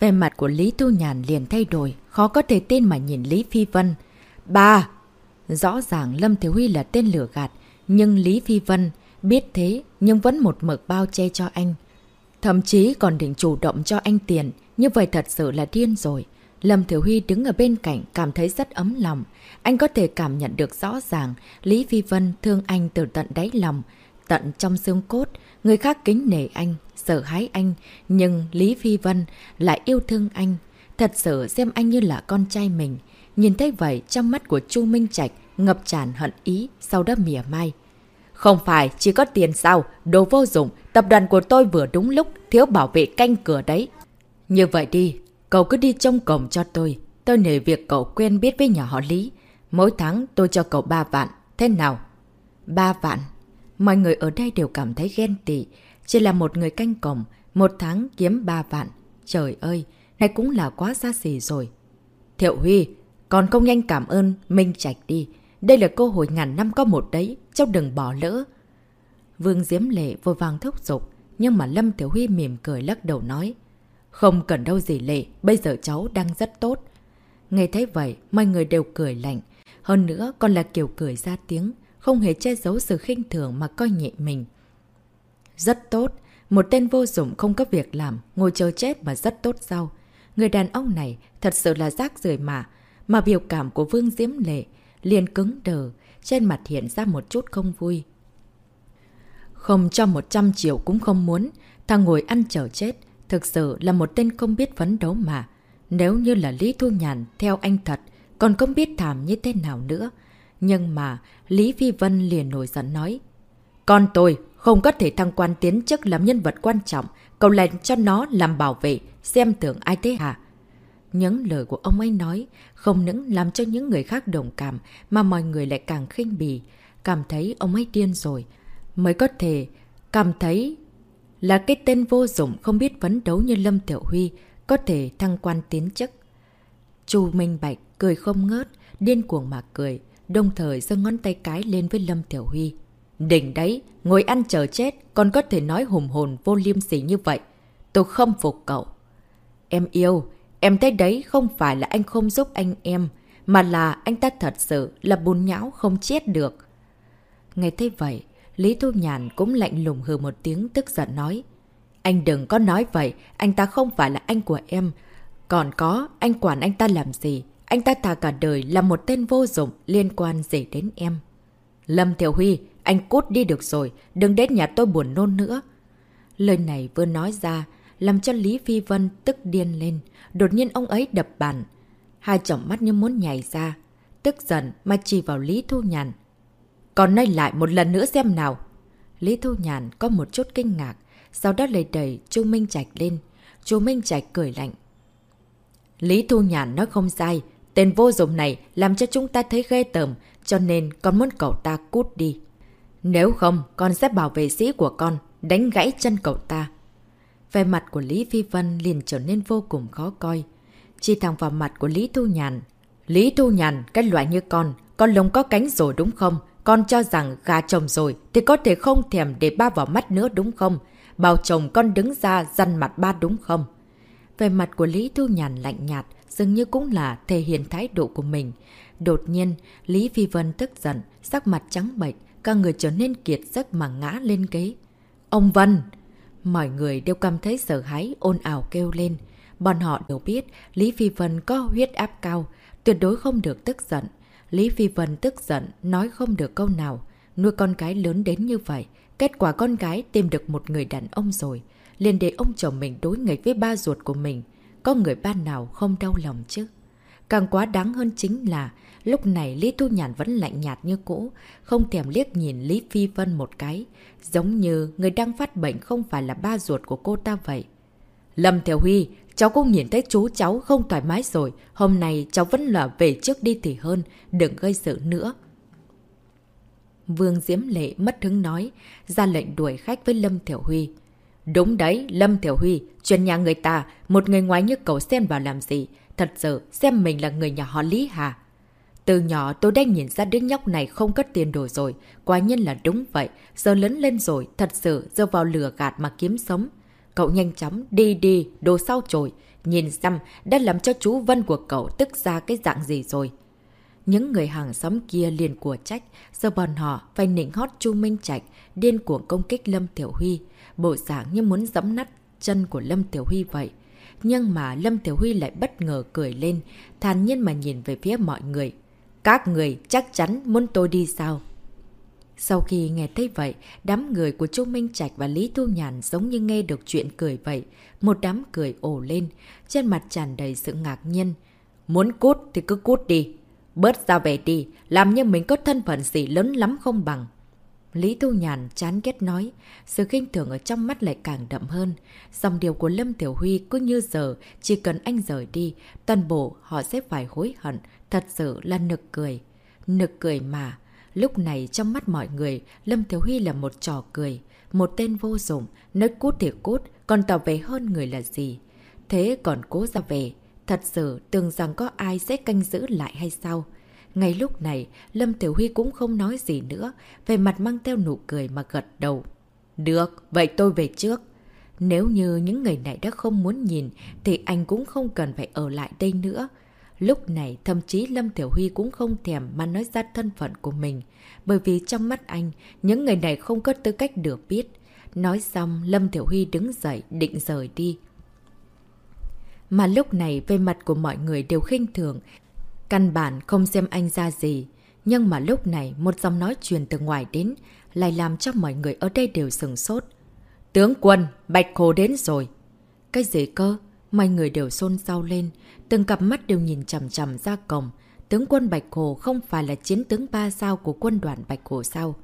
Về mặt của Lý Tu Nhàn liền thay đổi, khó có thể tin mà nhìn Lý Phi Vân. Ba! Rõ ràng Lâm Thiếu Huy là tên lửa gạt, nhưng Lý Phi Vân biết thế nhưng vẫn một mực bao che cho anh. Thậm chí còn định chủ động cho anh tiền, như vậy thật sự là điên rồi. Lâm Thiểu Huy đứng ở bên cạnh cảm thấy rất ấm lòng. Anh có thể cảm nhận được rõ ràng Lý Phi Vân thương anh từ tận đáy lòng, tận trong xương cốt. Người khác kính nể anh, sợ hãi anh, nhưng Lý Phi Vân lại yêu thương anh. Thật sự xem anh như là con trai mình. Nhìn thấy vậy trong mắt của Chu Minh Trạch ngập tràn hận ý, sau đó mỉa mai. Không phải, chỉ có tiền sao, đồ vô dụng, tập đoàn của tôi vừa đúng lúc, thiếu bảo vệ canh cửa đấy. Như vậy đi, cậu cứ đi trông cổng cho tôi. Tôi nể việc cậu quen biết với nhà họ Lý. Mỗi tháng tôi cho cậu 3 vạn. Thế nào? 3 vạn. Mọi người ở đây đều cảm thấy ghen tị. Chỉ là một người canh cổng, một tháng kiếm 3 vạn. Trời ơi, này cũng là quá xa xỉ rồi. Thiệu Huy, còn không nhanh cảm ơn Minh Trạch đi. Đây là cơ hội ngàn năm có một đấy, cháu đừng bỏ lỡ. Vương Diễm Lệ vội vàng thúc giục, nhưng mà Lâm Thiểu Huy mỉm cười lắc đầu nói. Không cần đâu gì Lệ, bây giờ cháu đang rất tốt. Nghe thấy vậy, mọi người đều cười lạnh. Hơn nữa còn là kiểu cười ra tiếng, không hề che giấu sự khinh thường mà coi nhẹ mình. Rất tốt, một tên vô dụng không có việc làm, ngồi chờ chết mà rất tốt sao. Người đàn ông này thật sự là rác rưởi mà, mà biểu cảm của Vương Diễm Lệ liền cứng đờ, trên mặt hiện ra một chút không vui. Không cho 100 triệu cũng không muốn, thằng ngồi ăn chờ chết, thực sự là một tên không biết phấn đấu mà. Nếu như là Lý Thu Nhàn theo anh thật, còn không biết thảm như thế nào nữa. Nhưng mà Lý Phi Vân liền nổi giận nói. Con tôi không có thể thăng quan tiến chức làm nhân vật quan trọng, cậu lệnh cho nó làm bảo vệ, xem tưởng ai thế hả? Những lời của ông ấy nói không những làm cho những người khác đồng cảm mà mọi người lại càng khinh bì, cảm thấy ông ấy điên rồi. Mới có thể cảm thấy là cái tên vô dụng không biết vấn đấu như Lâm Tiểu Huy có thể thăng quan tiến chức. Chu Minh Bạch cười không ngớt, điên cuồng mà cười, đồng thời giơ ngón tay cái lên với Lâm Tiểu Huy. Đỉnh đấy, ngồi ăn chờ chết, còn có thể nói hùng hồn vô liêm sỉ như vậy. Tôi không phục cậu. Em yêu, Em thấy đấy không phải là anh không giúp anh em, mà là anh ta thật sự là bùn nhão không chết được. Nghe thấy vậy, Lý Thu Nhàn cũng lạnh lùng hừ một tiếng tức giận nói. Anh đừng có nói vậy, anh ta không phải là anh của em. Còn có, anh quản anh ta làm gì? Anh ta thà cả đời là một tên vô dụng liên quan gì đến em. Lâm Thiểu Huy, anh cút đi được rồi, đừng đến nhà tôi buồn nôn nữa. Lời này vừa nói ra, làm cho Lý Phi Vân tức điên lên. Đột nhiên ông ấy đập bàn. Hai tròng mắt như muốn nhảy ra. Tức giận mà chỉ vào Lý Thu Nhàn. Còn nói lại một lần nữa xem nào. Lý Thu Nhàn có một chút kinh ngạc. Sau đó lấy đẩy Chu Minh Trạch lên. Chu Minh Trạch cười lạnh. Lý Thu Nhàn nói không sai. Tên vô dụng này làm cho chúng ta thấy ghê tởm. Cho nên con muốn cậu ta cút đi. Nếu không, con sẽ bảo vệ sĩ của con, đánh gãy chân cậu ta. Về mặt của Lý Phi Vân liền trở nên vô cùng khó coi. Chỉ thẳng vào mặt của Lý Thu Nhàn. Lý Thu Nhàn, cái loại như con, con lông có cánh rồi đúng không? Con cho rằng gà chồng rồi thì có thể không thèm để ba vào mắt nữa đúng không? Bảo chồng con đứng ra dằn mặt ba đúng không? Về mặt của Lý Thu Nhàn lạnh nhạt, dường như cũng là thể hiện thái độ của mình. Đột nhiên, Lý Phi Vân tức giận, sắc mặt trắng bệch, các người trở nên kiệt sức mà ngã lên ghế. Ông Vân! Mọi người đều cảm thấy sợ hãi, ôn ảo kêu lên. Bọn họ đều biết Lý Phi Vân có huyết áp cao, tuyệt đối không được tức giận. Lý Phi Vân tức giận, nói không được câu nào. Nuôi con cái lớn đến như vậy, kết quả con gái tìm được một người đàn ông rồi. liền để ông chồng mình đối nghịch với ba ruột của mình. Có người ba nào không đau lòng chứ? Càng quá đáng hơn chính là lúc này Lý Thu Nhàn vẫn lạnh nhạt như cũ, không thèm liếc nhìn Lý Phi Vân một cái. Giống như người đang phát bệnh không phải là ba ruột của cô ta vậy. Lâm Thiểu Huy, cháu cũng nhìn thấy chú cháu không thoải mái rồi. Hôm nay cháu vẫn là về trước đi thì hơn, đừng gây sự nữa. Vương Diễm Lệ mất hứng nói, ra lệnh đuổi khách với Lâm Thiểu Huy. Đúng đấy, Lâm Thiểu Huy, chuyện nhà người ta, một người ngoài như cậu xem vào làm gì? Thật sự, xem mình là người nhà họ Lý Hà. Từ nhỏ tôi đã nhìn ra đứa nhóc này không có tiền đồ rồi. Quả nhiên là đúng vậy. Giờ lớn lên rồi, thật sự dơ vào lửa gạt mà kiếm sống. Cậu nhanh chóng đi đi, đồ sau trồi. Nhìn xăm, đã làm cho chú Vân của cậu tức ra cái dạng gì rồi. Những người hàng xóm kia liền của trách, giờ bọn họ phải nịnh hót Chu Minh Trạch, điên cuồng công kích Lâm Tiểu Huy, bộ dạng như muốn giẫm nát chân của Lâm Tiểu Huy vậy. Nhưng mà Lâm Tiểu Huy lại bất ngờ cười lên, thàn nhiên mà nhìn về phía mọi người. Các người chắc chắn muốn tôi đi sao? Sau khi nghe thấy vậy, đám người của Chu Minh Trạch và Lý Thu Nhàn giống như nghe được chuyện cười vậy. Một đám cười ồ lên, trên mặt tràn đầy sự ngạc nhiên. Muốn cút thì cứ cút đi. Bớt ra về đi, làm như mình có thân phận gì lớn lắm không bằng. Lý Thu Nhàn chán ghét nói, sự khinh thường ở trong mắt lại càng đậm hơn. Dòng điều của Lâm Tiểu Huy cứ như giờ, chỉ cần anh rời đi, toàn bộ họ sẽ phải hối hận, thật sự là nực cười. Nực cười mà, lúc này trong mắt mọi người, Lâm Tiểu Huy là một trò cười, một tên vô dụng, nói cút thì cút, còn tỏ về hơn người là gì. Thế còn cố ra về, thật sự tưởng rằng có ai sẽ canh giữ lại hay sao? Ngay lúc này, Lâm Tiểu Huy cũng không nói gì nữa, về mặt mang theo nụ cười mà gật đầu. Được, vậy tôi về trước. Nếu như những người này đã không muốn nhìn, thì anh cũng không cần phải ở lại đây nữa. Lúc này, thậm chí Lâm Tiểu Huy cũng không thèm mà nói ra thân phận của mình. Bởi vì trong mắt anh, những người này không có tư cách được biết. Nói xong, Lâm Tiểu Huy đứng dậy, định rời đi. Mà lúc này, về mặt của mọi người đều khinh thường, Căn bản không xem anh ra gì. Nhưng mà lúc này một dòng nói truyền từ ngoài đến lại làm cho mọi người ở đây đều sừng sốt. Tướng quân, Bạch Hồ đến rồi. Cái gì cơ? Mọi người đều xôn xao lên. Từng cặp mắt đều nhìn chầm chầm ra cổng. Tướng quân Bạch Hồ không phải là chiến tướng ba sao của quân đoàn Bạch Hồ sao?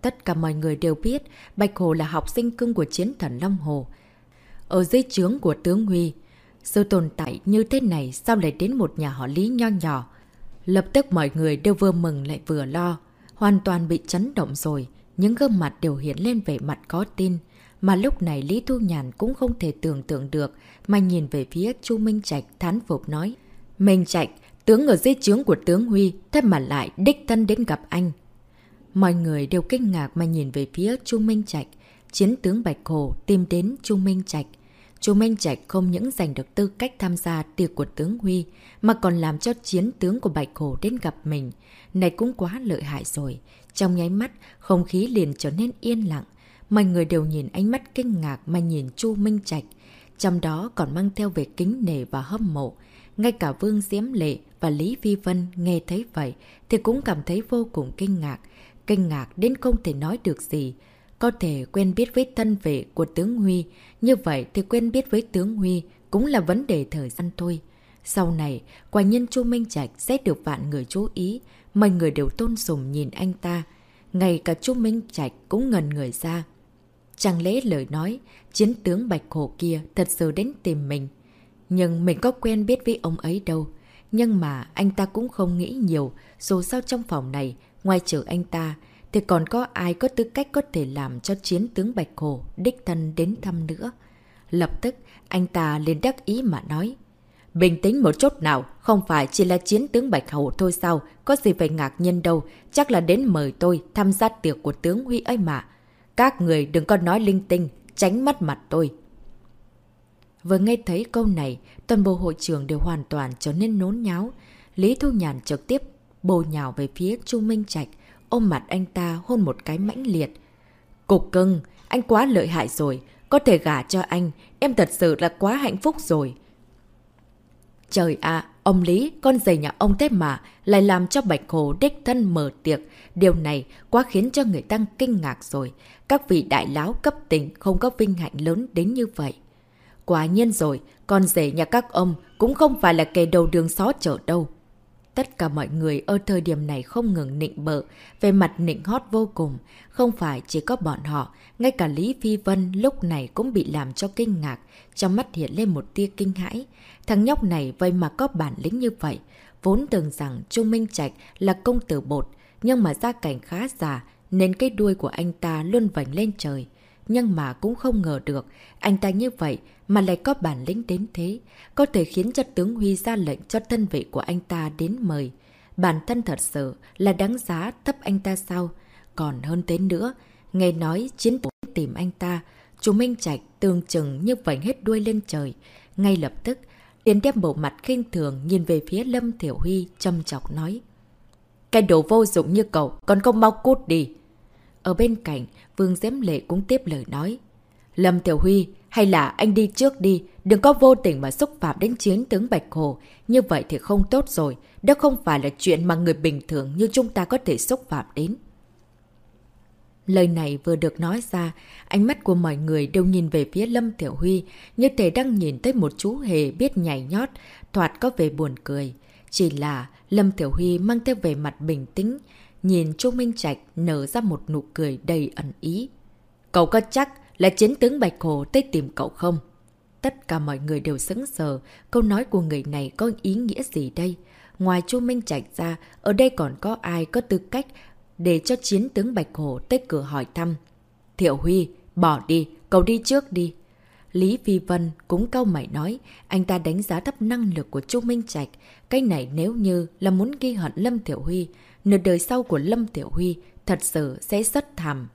Tất cả mọi người đều biết Bạch Hồ là học sinh cưng của chiến thần Long Hồ. Ở dưới trướng của tướng Huy, sự tồn tại như thế này sao lại đến một nhà họ Lý nho nhỏ? Lập tức mọi người đều vừa mừng lại vừa lo. Hoàn toàn bị chấn động rồi. Những gương mặt đều hiện lên vẻ mặt có tin. Mà lúc này Lý Thu Nhàn cũng không thể tưởng tượng được mà nhìn về phía Chu Minh Trạch thán phục nói. Minh Trạch, tướng ở dưới trướng của tướng Huy, thế mà lại đích thân đến gặp anh. Mọi người đều kinh ngạc mà nhìn về phía Chu Minh Trạch. Chiến tướng Bạch Hồ tìm đến Chu Minh Trạch. Chu Minh Trạch không những giành được tư cách tham gia tiệc của tướng Huy, mà còn làm cho chiến tướng của Bạch Hồ đến gặp mình. Này cũng quá lợi hại rồi. Trong nháy mắt, không khí liền trở nên yên lặng. Mọi người đều nhìn ánh mắt kinh ngạc mà nhìn Chu Minh Trạch. Trong đó còn mang theo về kính nể và hâm mộ. Ngay cả Vương Diễm Lệ và Lý Vi Vân nghe thấy vậy thì cũng cảm thấy vô cùng kinh ngạc. Kinh ngạc đến không thể nói được gì. Có thể quen biết với thân vệ của tướng Huy, như vậy thì quen biết với tướng Huy cũng là vấn đề thời gian thôi. Sau này, quả nhân Chu Minh Trạch sẽ được vạn người chú ý, mọi người đều tôn sùng nhìn anh ta. Ngay cả Chu Minh Trạch cũng ngần người ra. Chẳng lẽ lời nói, chiến tướng Bạch Hổ kia thật sự đến tìm mình. Nhưng mình có quen biết với ông ấy đâu. Nhưng mà anh ta cũng không nghĩ nhiều, dù sao trong phòng này, ngoài trừ anh ta, thì còn có ai có tư cách có thể làm cho chiến tướng Bạch Hồ đích thân đến thăm nữa. Lập tức, anh ta liền đắc ý mà nói. Bình tĩnh một chút nào, không phải chỉ là chiến tướng Bạch hồ thôi sao, có gì phải ngạc nhiên đâu, chắc là đến mời tôi tham gia tiệc của tướng Huy ấy mà. Các người đừng có nói linh tinh, tránh mất mặt tôi. Vừa nghe thấy câu này, toàn bộ hội trường đều hoàn toàn trở nên nốn nháo. Lý Thu Nhàn trực tiếp bồ nhào về phía Chu Minh Trạch, ôm mặt anh ta hôn một cái mãnh liệt. Cục cưng, anh quá lợi hại rồi, có thể gả cho anh, em thật sự là quá hạnh phúc rồi. Trời ạ, ông Lý, con giày nhà ông thế mà, lại làm cho Bạch Hồ đích thân mở tiệc. Điều này quá khiến cho người ta kinh ngạc rồi. Các vị đại láo cấp tỉnh không có vinh hạnh lớn đến như vậy. Quả nhiên rồi, con rể nhà các ông cũng không phải là kẻ đầu đường xó chở đâu. Tất cả mọi người ở thời điểm này không ngừng nịnh bợ, về mặt nịnh hót vô cùng. Không phải chỉ có bọn họ, ngay cả Lý Phi Vân lúc này cũng bị làm cho kinh ngạc, trong mắt hiện lên một tia kinh hãi. Thằng nhóc này vậy mà có bản lĩnh như vậy. Vốn tưởng rằng Trung Minh Trạch là công tử bột, nhưng mà gia cảnh khá già, nên cái đuôi của anh ta luôn vảnh lên trời. Nhưng mà cũng không ngờ được, anh ta như vậy mà lại có bản lĩnh đến thế, có thể khiến cho tướng Huy ra lệnh cho thân vệ của anh ta đến mời. Bản thân thật sự là đáng giá thấp anh ta sao? Còn hơn thế nữa, nghe nói chiến phủ tìm anh ta, chú Minh Trạch tương chừng như vảnh hết đuôi lên trời. Ngay lập tức, liền đem bộ mặt khinh thường nhìn về phía Lâm Tiểu Huy châm chọc nói. Cái đồ vô dụng như cậu, còn không mau cút đi. Ở bên cạnh, Vương Diễm Lệ cũng tiếp lời nói. Lâm Tiểu Huy, hay là anh đi trước đi, đừng có vô tình mà xúc phạm đến chiến tướng Bạch Hồ. Như vậy thì không tốt rồi, đó không phải là chuyện mà người bình thường như chúng ta có thể xúc phạm đến. Lời này vừa được nói ra, ánh mắt của mọi người đều nhìn về phía Lâm Tiểu Huy, như thể đang nhìn tới một chú hề biết nhảy nhót, thoạt có vẻ buồn cười. Chỉ là Lâm Tiểu Huy mang theo về mặt bình tĩnh, nhìn Chu Minh Trạch nở ra một nụ cười đầy ẩn ý. Cậu có chắc là chiến tướng Bạch Hồ tới tìm cậu không? Tất cả mọi người đều sững sờ, câu nói của người này có ý nghĩa gì đây? Ngoài Chu Minh Trạch ra, ở đây còn có ai có tư cách để cho chiến tướng Bạch Hồ tới cửa hỏi thăm. Thiệu Huy, bỏ đi, cậu đi trước đi. Lý Phi Vân cũng câu mày nói, anh ta đánh giá thấp năng lực của Chu Minh Trạch. Cái này nếu như là muốn ghi hận Lâm Tiểu Huy, nửa đời sau của Lâm Tiểu Huy thật sự sẽ rất thảm.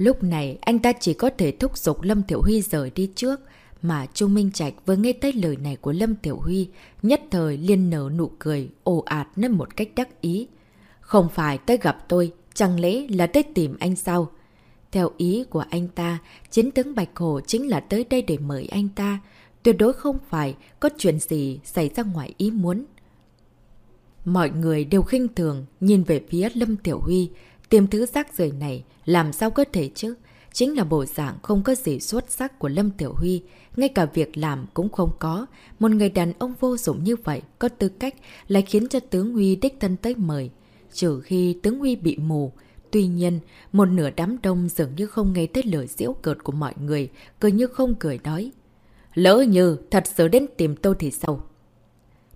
Lúc này anh ta chỉ có thể thúc giục Lâm Tiểu Huy rời đi trước, mà Chu Minh Trạch vừa nghe tới lời này của Lâm Tiểu Huy, nhất thời liên nở nụ cười, ồ ạt nên một cách đắc ý. Không phải tới gặp tôi, chẳng lẽ là tới tìm anh sao? Theo ý của anh ta, chiến tướng Bạch Hổ chính là tới đây để mời anh ta. Tuyệt đối không phải có chuyện gì xảy ra ngoài ý muốn. Mọi người đều khinh thường, nhìn về phía Lâm Tiểu Huy. Tìm thứ rác rời này, làm sao có thể chứ? Chính là bộ dạng không có gì xuất sắc của Lâm Tiểu Huy. Ngay cả việc làm cũng không có. Một người đàn ông vô dụng như vậy, có tư cách lại khiến cho tướng Huy đích thân tới mời. Trừ khi tướng Huy bị mù, Tuy nhiên, một nửa đám đông dường như không nghe tới lời diễu cợt của mọi người, cười như không cười nói. Lỡ như thật sự đến tìm tôi thì sao?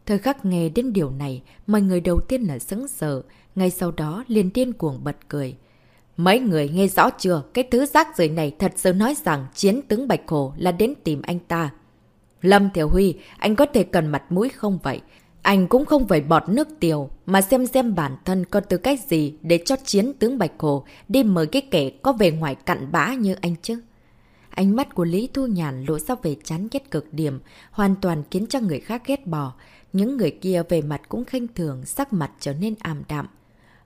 Thời khắc nghe đến điều này, mọi người đầu tiên là sững sờ, ngay sau đó liền điên cuồng bật cười. Mấy người nghe rõ chưa, cái thứ rác rưởi này thật sự nói rằng chiến tướng Bạch Hồ là đến tìm anh ta. Lâm Thiểu Huy, anh có thể cần mặt mũi không vậy? Anh cũng không phải bọt nước tiểu mà xem xem bản thân có tư cách gì để cho chiến tướng Bạch Hồ đi mời cái kẻ có vẻ ngoài cặn bã như anh chứ. Ánh mắt của Lý Thu Nhàn lộ ra về chán ghét cực điểm, hoàn toàn khiến cho người khác ghét bỏ. Những người kia về mặt cũng khinh thường, sắc mặt trở nên ảm đạm.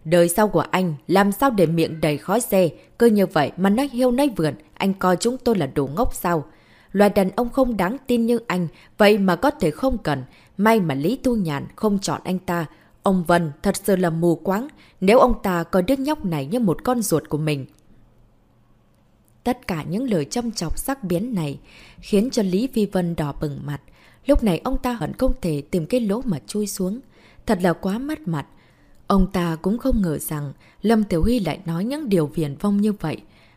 Đời sau của anh, làm sao để miệng đầy khói xe, cơ như vậy mà nói hiêu nói vượn, anh coi chúng tôi là đồ ngốc sao? Loài đàn ông không đáng tin như anh, vậy mà có thể không cần, May mà Lý thu Nhàn không chọn anh ta. Ông Vân thật sự là mù quáng nếu ông ta coi đứa nhóc này như một con ruột của mình. Tất cả những lời châm chọc sắc biến này khiến cho Lý phi Vân đỏ bừng mặt. Lúc này ông ta hận không thể tìm cái lỗ mà chui xuống. Thật là quá mất mặt. Ông ta cũng không ngờ rằng Lâm Tiểu Huy lại nói những điều viền vong như vậy.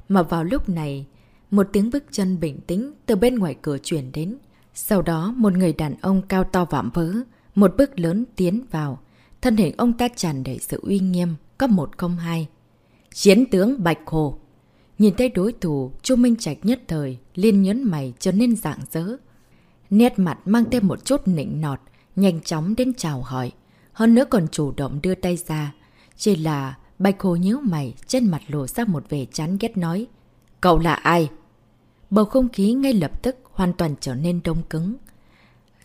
Mà vào lúc này, một tiếng bước chân bình tĩnh từ bên ngoài cửa chuyển đến. Sau đó, một người đàn ông cao to vạm vỡ, một bước lớn tiến vào. Thân hình ông ta tràn đầy sự uy nghiêm, cấp một không hai. Chiến tướng Bạch Hồ Nhìn thấy đối thủ, Chu Minh Trạch nhất thời, liên nhấn mày trở nên dạng dỡ. Nét mặt mang thêm một chút nịnh nọt, nhanh chóng đến chào hỏi. Hơn nữa còn chủ động đưa tay ra. Chỉ là Bạch Hồ nhíu mày, trên mặt lộ ra một vẻ chán ghét nói. Cậu là ai? Bầu không khí ngay lập tức hoàn toàn trở nên đông cứng.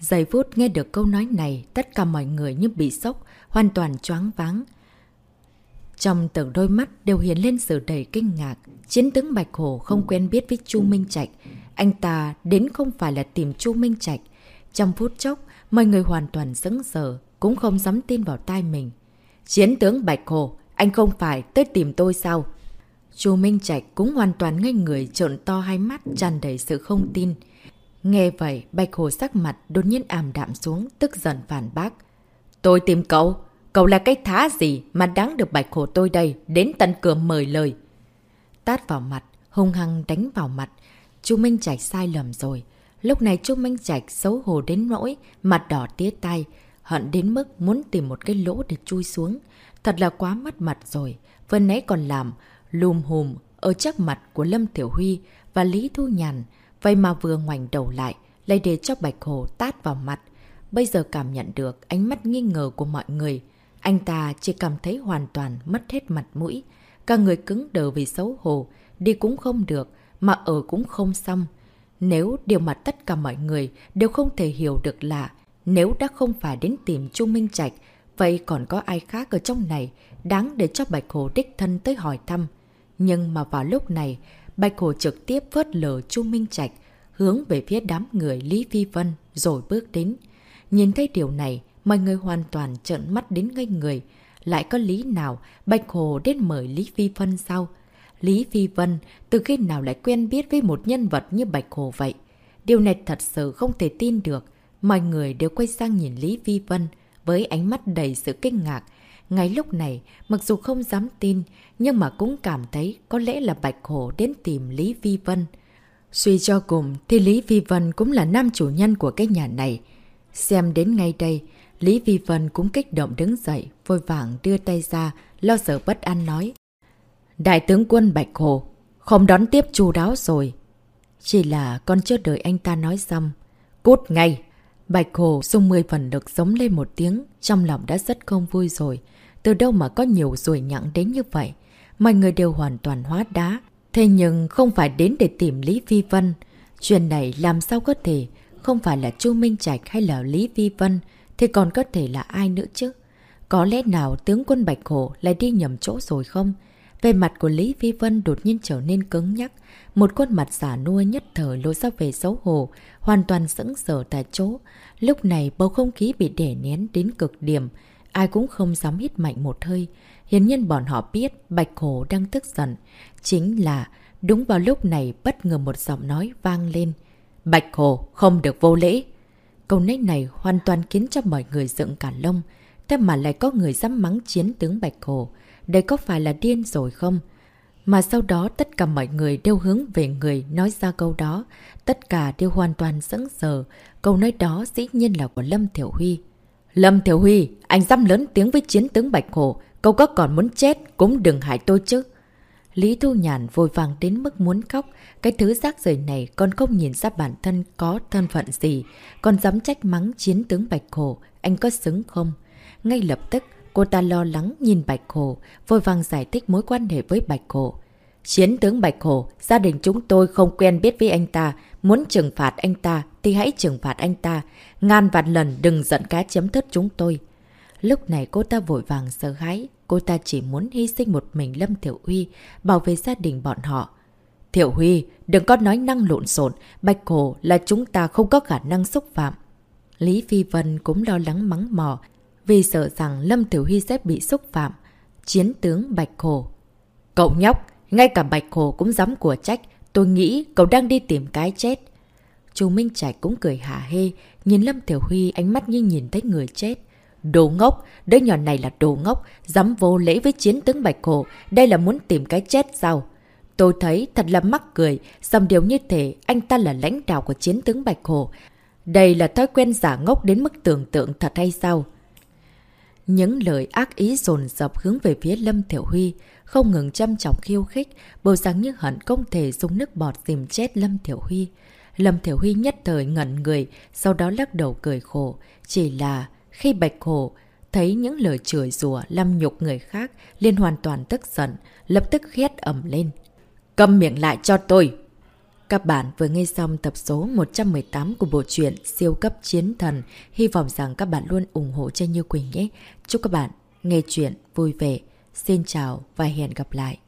Giây phút nghe được câu nói này, tất cả mọi người như bị sốc, hoàn toàn choáng váng. Trong từng đôi mắt đều hiện lên sự đầy kinh ngạc. Chiến tướng Bạch Hổ không quen biết với Chu Minh Trạch. Anh ta đến không phải là tìm Chu Minh Trạch. Trong phút chốc, mọi người hoàn toàn sững sờ, cũng không dám tin vào tai mình. Chiến tướng Bạch Hổ, anh không phải tới tìm tôi sao? Chu Minh Trạch cũng hoàn toàn ngây người trộn to hai mắt tràn đầy sự không tin. Nghe vậy, Bạch Hồ sắc mặt đột nhiên ảm đạm xuống, tức giận phản bác. Tôi tìm cậu. Cậu là cái thá gì mà đáng được Bạch Hồ tôi đây đến tận cửa mời lời. Tát vào mặt, hung hăng đánh vào mặt. Chu Minh Trạch sai lầm rồi. Lúc này Chu Minh Trạch xấu hổ đến nỗi, mặt đỏ tía tay, hận đến mức muốn tìm một cái lỗ để chui xuống. Thật là quá mất mặt rồi. Vừa nãy còn làm, lùm hùm ở trước mặt của Lâm Tiểu Huy và Lý Thu Nhàn. Vậy mà vừa ngoảnh đầu lại, lại để cho Bạch Hồ tát vào mặt. Bây giờ cảm nhận được ánh mắt nghi ngờ của mọi người. Anh ta chỉ cảm thấy hoàn toàn mất hết mặt mũi. Cả người cứng đờ vì xấu hổ, đi cũng không được, mà ở cũng không xong. Nếu điều mà tất cả mọi người đều không thể hiểu được là Nếu đã không phải đến tìm Chu Minh Trạch, vậy còn có ai khác ở trong này đáng để cho Bạch Hồ đích thân tới hỏi thăm. Nhưng mà vào lúc này, Bạch Hồ trực tiếp vớt lờ Chu Minh Trạch, hướng về phía đám người Lý Phi Vân rồi bước đến. Nhìn thấy điều này, mọi người hoàn toàn trợn mắt đến ngây người. Lại có lý nào Bạch Hồ đến mời Lý Phi Vân sao? Lý Phi Vân từ khi nào lại quen biết với một nhân vật như Bạch Hồ vậy? Điều này thật sự không thể tin được. Mọi người đều quay sang nhìn Lý Phi Vân với ánh mắt đầy sự kinh ngạc. Ngay lúc này, mặc dù không dám tin, nhưng mà cũng cảm thấy có lẽ là Bạch Hồ đến tìm Lý Phi Vân. Suy cho cùng thì Lý Phi Vân cũng là nam chủ nhân của cái nhà này. Xem đến ngay đây, Lý Vi Vân cũng kích động đứng dậy, vội vàng đưa tay ra, lo sợ bất an nói. Đại tướng quân Bạch Hồ, không đón tiếp chu đáo rồi. Chỉ là con chưa đợi anh ta nói xong. Cút ngay! Bạch Hồ sung mười phần được giống lên một tiếng, trong lòng đã rất không vui rồi. Từ đâu mà có nhiều rủi nhặng đến như vậy? Mọi người đều hoàn toàn hóa đá. Thế nhưng không phải đến để tìm Lý Vi Vân. Chuyện này làm sao có thể? Không phải là Chu Minh Trạch hay là Lý Vi Vân, thì còn có thể là ai nữa chứ? Có lẽ nào tướng quân Bạch Hồ lại đi nhầm chỗ rồi không? Về mặt của Lý Vi Vân đột nhiên trở nên cứng nhắc, một khuôn mặt giả nua nhất thời lối ra về xấu hổ, hoàn toàn sững sờ tại chỗ. Lúc này bầu không khí bị đè nén đến cực điểm, ai cũng không dám hít mạnh một hơi. Hiển nhiên bọn họ biết Bạch Hồ đang tức giận. Chính là đúng vào lúc này bất ngờ một giọng nói vang lên. Bạch Hồ không được vô lễ. Câu nói này hoàn toàn khiến cho mọi người dựng cả lông. Thế mà lại có người dám mắng chiến tướng Bạch Hồ. Đây có phải là điên rồi không? Mà sau đó tất cả mọi người đều hướng về người nói ra câu đó. Tất cả đều hoàn toàn sững sờ. Câu nói đó dĩ nhiên là của Lâm Thiểu Huy. Lâm Thiểu Huy, anh dám lớn tiếng với chiến tướng Bạch Hồ. Cậu có còn muốn chết cũng đừng hại tôi chứ. Lý Thu Nhàn vội vàng đến mức muốn khóc. Cái thứ rác rời này còn không nhìn ra bản thân có thân phận gì. Còn dám trách mắng chiến tướng Bạch Hồ. Anh có xứng không? Ngay lập tức, cô ta lo lắng nhìn Bạch Hồ, vội vàng giải thích mối quan hệ với Bạch Hồ. Chiến tướng Bạch Hồ, gia đình chúng tôi không quen biết với anh ta. Muốn trừng phạt anh ta thì hãy trừng phạt anh ta. Ngàn vạn lần đừng giận cá chấm thất chúng tôi. Lúc này cô ta vội vàng sợ hãi, cô ta chỉ muốn hy sinh một mình Lâm Thiểu Huy, bảo vệ gia đình bọn họ. Thiểu Huy, đừng có nói năng lộn xộn, Bạch Hồ là chúng ta không có khả năng xúc phạm. Lý Phi Vân cũng lo lắng mắng mò, vì sợ rằng Lâm Thiểu Huy sẽ bị xúc phạm. Chiến tướng Bạch Hồ. Cậu nhóc, ngay cả Bạch Hồ cũng dám của trách, tôi nghĩ cậu đang đi tìm cái chết. Chú Minh Trạch cũng cười hả hê, nhìn Lâm Thiểu Huy ánh mắt như nhìn thấy người chết. Đồ ngốc, đứa nhỏ này là đồ ngốc, dám vô lễ với chiến tướng Bạch Hồ, đây là muốn tìm cái chết sao? Tôi thấy thật là mắc cười, xong điều như thế, anh ta là lãnh đạo của chiến tướng Bạch Hồ. Đây là thói quen giả ngốc đến mức tưởng tượng thật hay sao? Những lời ác ý dồn dập hướng về phía Lâm Thiểu Huy, không ngừng chăm chọc khiêu khích, bầu sáng như hận không thể dùng nước bọt tìm chết Lâm Thiểu Huy. Lâm Thiểu Huy nhất thời ngẩn người, sau đó lắc đầu cười khổ, chỉ là khi Bạch Hổ thấy những lời chửi rủa lâm nhục người khác, liền hoàn toàn tức giận, lập tức ghét ẩm lên. Cầm miệng lại cho tôi! Các bạn vừa nghe xong tập số 118 của bộ truyện Siêu cấp chiến thần. Hy vọng rằng các bạn luôn ủng hộ cho Như Quỳnh nhé. Chúc các bạn nghe chuyện vui vẻ. Xin chào và hẹn gặp lại.